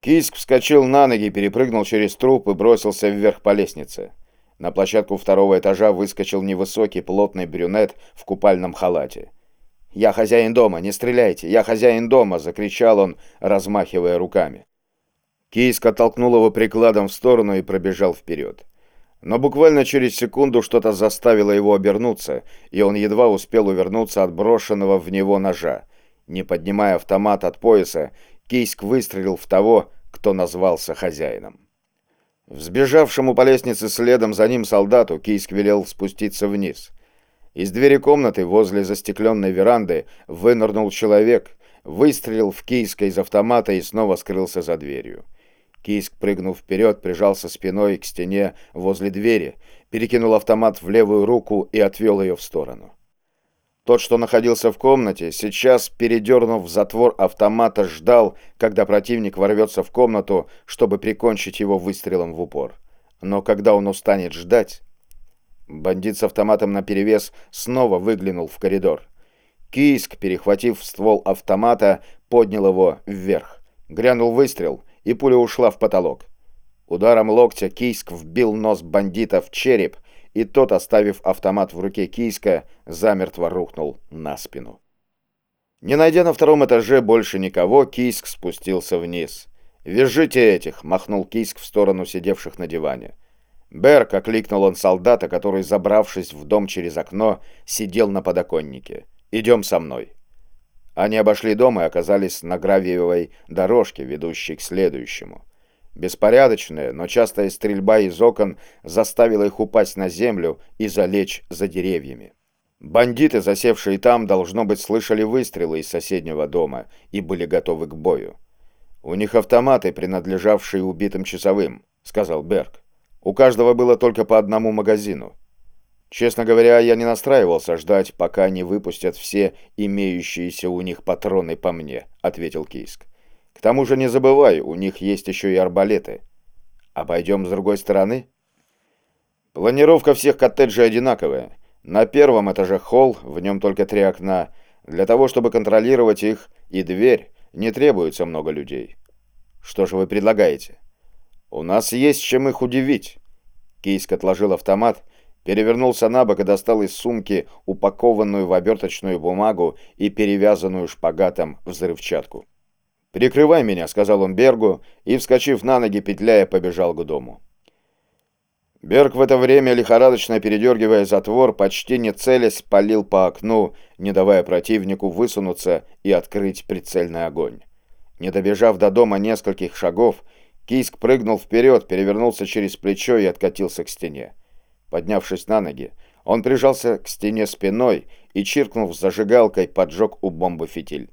Киск вскочил на ноги, перепрыгнул через труп и бросился вверх по лестнице. На площадку второго этажа выскочил невысокий плотный брюнет в купальном халате. «Я хозяин дома, не стреляйте! Я хозяин дома!» — закричал он, размахивая руками. Кийск оттолкнул его прикладом в сторону и пробежал вперед. Но буквально через секунду что-то заставило его обернуться, и он едва успел увернуться от брошенного в него ножа. Не поднимая автомат от пояса, Кийск выстрелил в того, кто назвался хозяином. Взбежавшему по лестнице следом за ним солдату Кийск велел спуститься вниз. Из двери комнаты возле застекленной веранды вынырнул человек, выстрелил в Кийска из автомата и снова скрылся за дверью. Кийск, прыгнув вперед, прижался спиной к стене возле двери, перекинул автомат в левую руку и отвел ее в сторону. Тот, что находился в комнате, сейчас, передернув затвор автомата, ждал, когда противник ворвется в комнату, чтобы прикончить его выстрелом в упор. Но когда он устанет ждать... Бандит с автоматом наперевес снова выглянул в коридор. Кийск, перехватив ствол автомата, поднял его вверх. Грянул выстрел — и пуля ушла в потолок. Ударом локтя Кийск вбил нос бандита в череп, и тот, оставив автомат в руке Кийска, замертво рухнул на спину. Не найдя на втором этаже больше никого, Кийск спустился вниз. «Вяжите этих!» — махнул Кийск в сторону сидевших на диване. «Берк!» — окликнул он солдата, который, забравшись в дом через окно, сидел на подоконнике. «Идем со мной!» Они обошли дом и оказались на гравиевой дорожке, ведущей к следующему. Беспорядочная, но частая стрельба из окон заставила их упасть на землю и залечь за деревьями. Бандиты, засевшие там, должно быть, слышали выстрелы из соседнего дома и были готовы к бою. «У них автоматы, принадлежавшие убитым часовым», — сказал Берг. «У каждого было только по одному магазину. Честно говоря, я не настраивался ждать, пока не выпустят все имеющиеся у них патроны по мне, ответил Кийск. К тому же не забывай, у них есть еще и арбалеты. Обойдем с другой стороны? Планировка всех коттеджей одинаковая. На первом этаже холл, в нем только три окна. Для того, чтобы контролировать их и дверь, не требуется много людей. Что же вы предлагаете? У нас есть чем их удивить. Кийск отложил автомат перевернулся на бок и достал из сумки упакованную в оберточную бумагу и перевязанную шпагатом взрывчатку. «Прикрывай меня», — сказал он Бергу, и, вскочив на ноги, петляя, побежал к дому. Берг в это время, лихорадочно передергивая затвор, почти не целясь, палил по окну, не давая противнику высунуться и открыть прицельный огонь. Не добежав до дома нескольких шагов, Кийск прыгнул вперед, перевернулся через плечо и откатился к стене. Поднявшись на ноги, он прижался к стене спиной и, чиркнув зажигалкой, поджег у бомбы фитиль.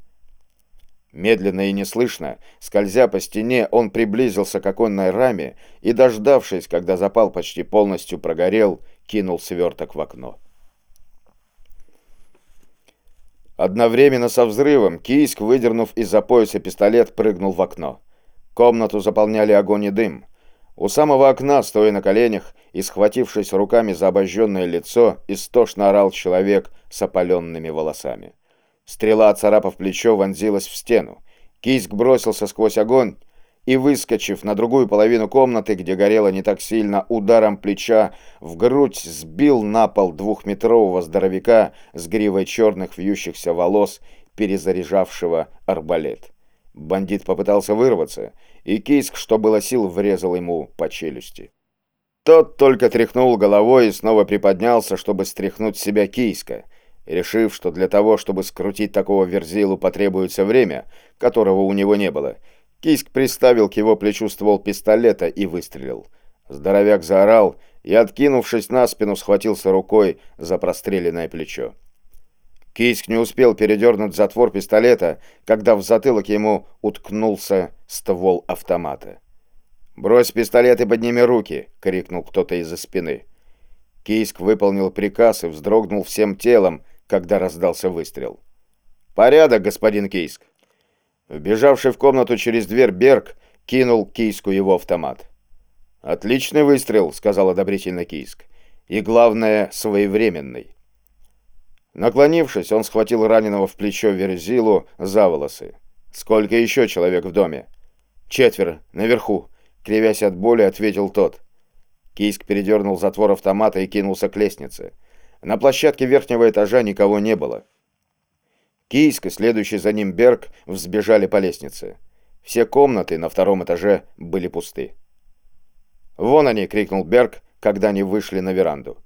Медленно и неслышно, скользя по стене, он приблизился к оконной раме и, дождавшись, когда запал почти полностью прогорел, кинул сверток в окно. Одновременно со взрывом Кийск, выдернув из-за пояса пистолет, прыгнул в окно. Комнату заполняли огонь и дым. У самого окна, стоя на коленях и схватившись руками за обожженное лицо, истошно орал человек с опаленными волосами. Стрела, царапав плечо, вонзилась в стену. Кийск бросился сквозь огонь и, выскочив на другую половину комнаты, где горело не так сильно, ударом плеча в грудь сбил на пол двухметрового здоровяка с гривой черных вьющихся волос, перезаряжавшего арбалет. Бандит попытался вырваться, и Кийск, что было сил, врезал ему по челюсти. Тот только тряхнул головой и снова приподнялся, чтобы стряхнуть себя Кийска, решив, что для того, чтобы скрутить такого верзилу, потребуется время, которого у него не было. Кийск приставил к его плечу ствол пистолета и выстрелил. Здоровяк заорал и, откинувшись на спину, схватился рукой за простреленное плечо. Кийск не успел передернуть затвор пистолета, когда в затылок ему уткнулся ствол автомата. «Брось пистолет и подними руки!» — крикнул кто-то из-за спины. Кийск выполнил приказ и вздрогнул всем телом, когда раздался выстрел. «Порядок, господин Кийск!» Вбежавший в комнату через дверь Берг кинул Кийску его автомат. «Отличный выстрел», — сказал одобрительно Кийск. «И главное, своевременный». Наклонившись, он схватил раненого в плечо Верзилу за волосы. «Сколько еще человек в доме?» «Четверо, наверху», — кривясь от боли, ответил тот. Кийск передернул затвор автомата и кинулся к лестнице. На площадке верхнего этажа никого не было. Кийск и следующий за ним Берг взбежали по лестнице. Все комнаты на втором этаже были пусты. «Вон они!» — крикнул Берг, когда они вышли на веранду.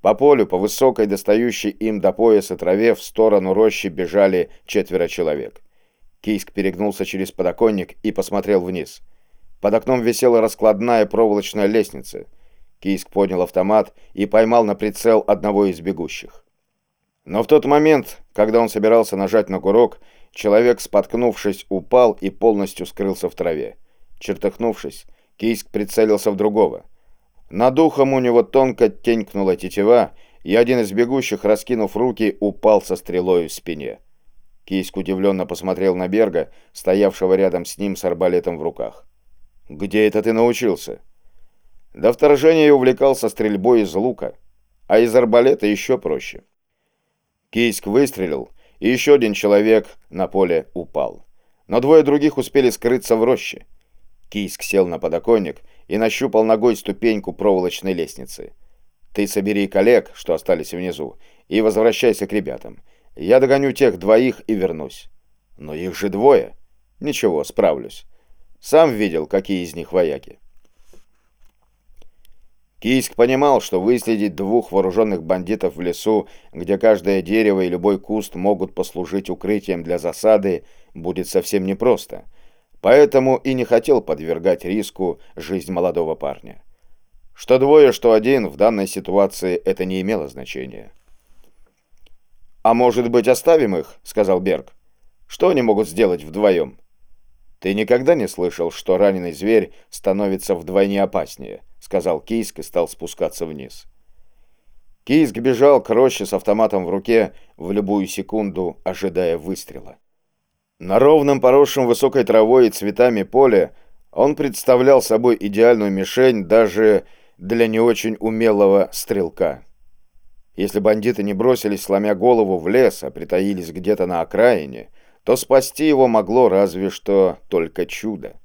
По полю, по высокой, достающей им до пояса траве, в сторону рощи бежали четверо человек. Кийск перегнулся через подоконник и посмотрел вниз. Под окном висела раскладная проволочная лестница. Кийск поднял автомат и поймал на прицел одного из бегущих. Но в тот момент, когда он собирался нажать на курок, человек, споткнувшись, упал и полностью скрылся в траве. Чертыхнувшись, Кийск прицелился в другого. Над ухом у него тонко тенькнула тетива, и один из бегущих, раскинув руки, упал со стрелой в спине. Кийск удивленно посмотрел на Берга, стоявшего рядом с ним с арбалетом в руках. «Где это ты научился?» До вторжения я увлекался стрельбой из лука, а из арбалета еще проще. Кийск выстрелил, и еще один человек на поле упал. Но двое других успели скрыться в роще. Кийск сел на подоконник и нащупал ногой ступеньку проволочной лестницы. «Ты собери коллег, что остались внизу, и возвращайся к ребятам. Я догоню тех двоих и вернусь». «Но их же двое». «Ничего, справлюсь. Сам видел, какие из них вояки». Кийск понимал, что выследить двух вооруженных бандитов в лесу, где каждое дерево и любой куст могут послужить укрытием для засады, будет совсем непросто — Поэтому и не хотел подвергать риску жизнь молодого парня. Что двое, что один, в данной ситуации это не имело значения. «А может быть, оставим их?» — сказал Берг. «Что они могут сделать вдвоем?» «Ты никогда не слышал, что раненый зверь становится вдвойне опаснее?» — сказал Кийск и стал спускаться вниз. Кийск бежал к роще с автоматом в руке, в любую секунду ожидая выстрела. На ровном поросшем высокой травой и цветами поле он представлял собой идеальную мишень даже для не очень умелого стрелка. Если бандиты не бросились, сломя голову в лес, а притаились где-то на окраине, то спасти его могло разве что только чудо.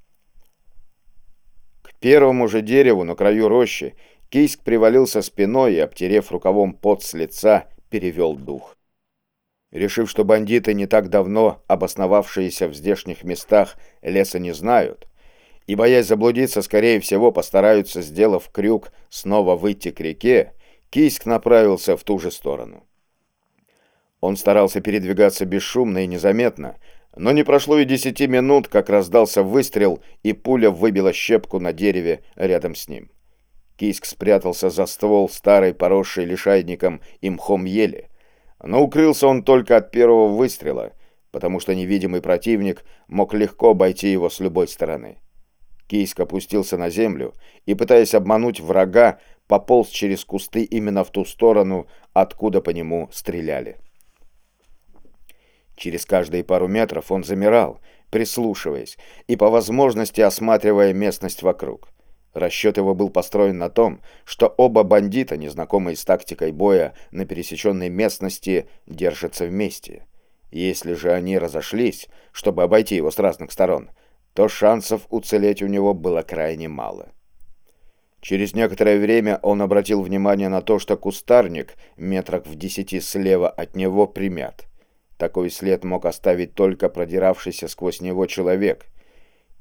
Первому же дереву на краю рощи Кийск привалился спиной и, обтерев рукавом пот с лица, перевел дух. Решив, что бандиты, не так давно обосновавшиеся в здешних местах, леса не знают, и, боясь заблудиться, скорее всего, постараются, сделав крюк, снова выйти к реке, Кийск направился в ту же сторону. Он старался передвигаться бесшумно и незаметно, но не прошло и десяти минут, как раздался выстрел, и пуля выбила щепку на дереве рядом с ним. Кийск спрятался за ствол старой, поросшей лишайником и мхом ели, но укрылся он только от первого выстрела, потому что невидимый противник мог легко обойти его с любой стороны. Кийск опустился на землю и, пытаясь обмануть врага, пополз через кусты именно в ту сторону, откуда по нему стреляли. Через каждые пару метров он замирал, прислушиваясь и по возможности осматривая местность вокруг. Расчет его был построен на том, что оба бандита, незнакомые с тактикой боя на пересеченной местности, держатся вместе. Если же они разошлись, чтобы обойти его с разных сторон, то шансов уцелеть у него было крайне мало. Через некоторое время он обратил внимание на то, что кустарник метрах в десяти слева от него примят. Такой след мог оставить только продиравшийся сквозь него человек,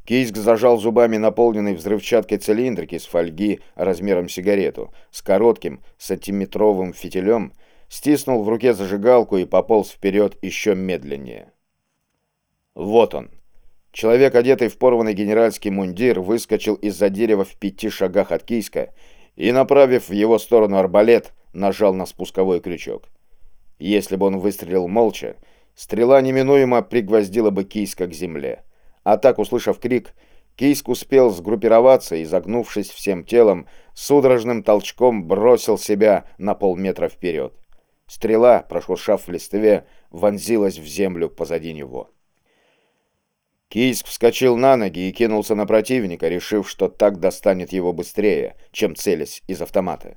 Кейск зажал зубами наполненный взрывчаткой цилиндрик из фольги размером сигарету с коротким сантиметровым фитилем, стиснул в руке зажигалку и пополз вперед еще медленнее. Вот он. Человек, одетый в порванный генеральский мундир, выскочил из-за дерева в пяти шагах от Кийска и, направив в его сторону арбалет, нажал на спусковой крючок. Если бы он выстрелил молча, стрела неминуемо пригвоздила бы Кийска к земле. А так, услышав крик, Кийск успел сгруппироваться и, загнувшись всем телом, судорожным толчком бросил себя на полметра вперед. Стрела, прошуршав в листве, вонзилась в землю позади него. Кийск вскочил на ноги и кинулся на противника, решив, что так достанет его быстрее, чем целясь из автомата.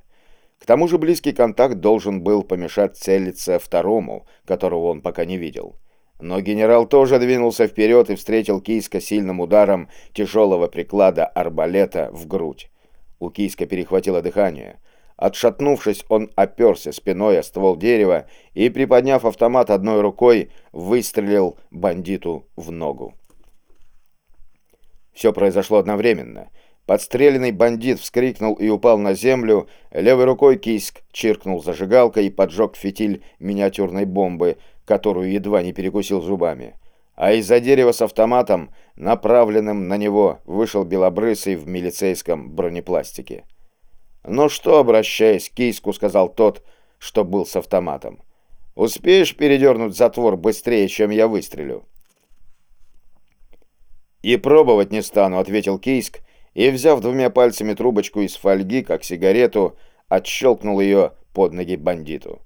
К тому же близкий контакт должен был помешать целиться второму, которого он пока не видел. Но генерал тоже двинулся вперед и встретил Кийска сильным ударом тяжелого приклада арбалета в грудь. У Кийска перехватило дыхание. Отшатнувшись, он оперся спиной о ствол дерева и, приподняв автомат одной рукой, выстрелил бандиту в ногу. Все произошло одновременно. Подстреленный бандит вскрикнул и упал на землю. Левой рукой Кийск чиркнул зажигалкой и поджег фитиль миниатюрной бомбы, которую едва не перекусил зубами. А из-за дерева с автоматом, направленным на него, вышел белобрысый в милицейском бронепластике. «Ну что, обращаясь к Кийску», — сказал тот, что был с автоматом. «Успеешь передернуть затвор быстрее, чем я выстрелю?» «И пробовать не стану», — ответил Кийск, и, взяв двумя пальцами трубочку из фольги, как сигарету, отщелкнул ее под ноги бандиту.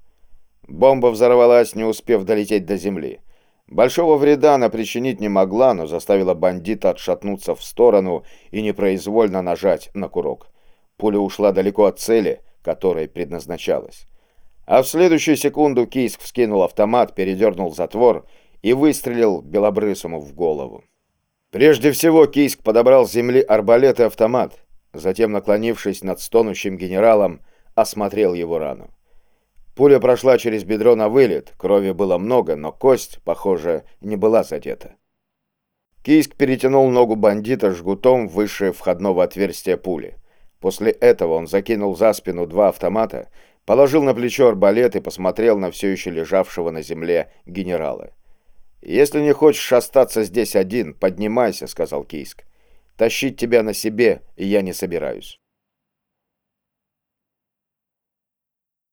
Бомба взорвалась, не успев долететь до земли. Большого вреда она причинить не могла, но заставила бандита отшатнуться в сторону и непроизвольно нажать на курок. Пуля ушла далеко от цели, которой предназначалась. А в следующую секунду Кийск вскинул автомат, передернул затвор и выстрелил Белобрысому в голову. Прежде всего Кийск подобрал с земли арбалет и автомат, затем, наклонившись над стонущим генералом, осмотрел его рану. Пуля прошла через бедро на вылет, крови было много, но кость, похоже, не была задета. Кийск перетянул ногу бандита жгутом выше входного отверстия пули. После этого он закинул за спину два автомата, положил на плечо арбалет и посмотрел на все еще лежавшего на земле генерала. «Если не хочешь остаться здесь один, поднимайся», — сказал Кийск. «Тащить тебя на себе я не собираюсь».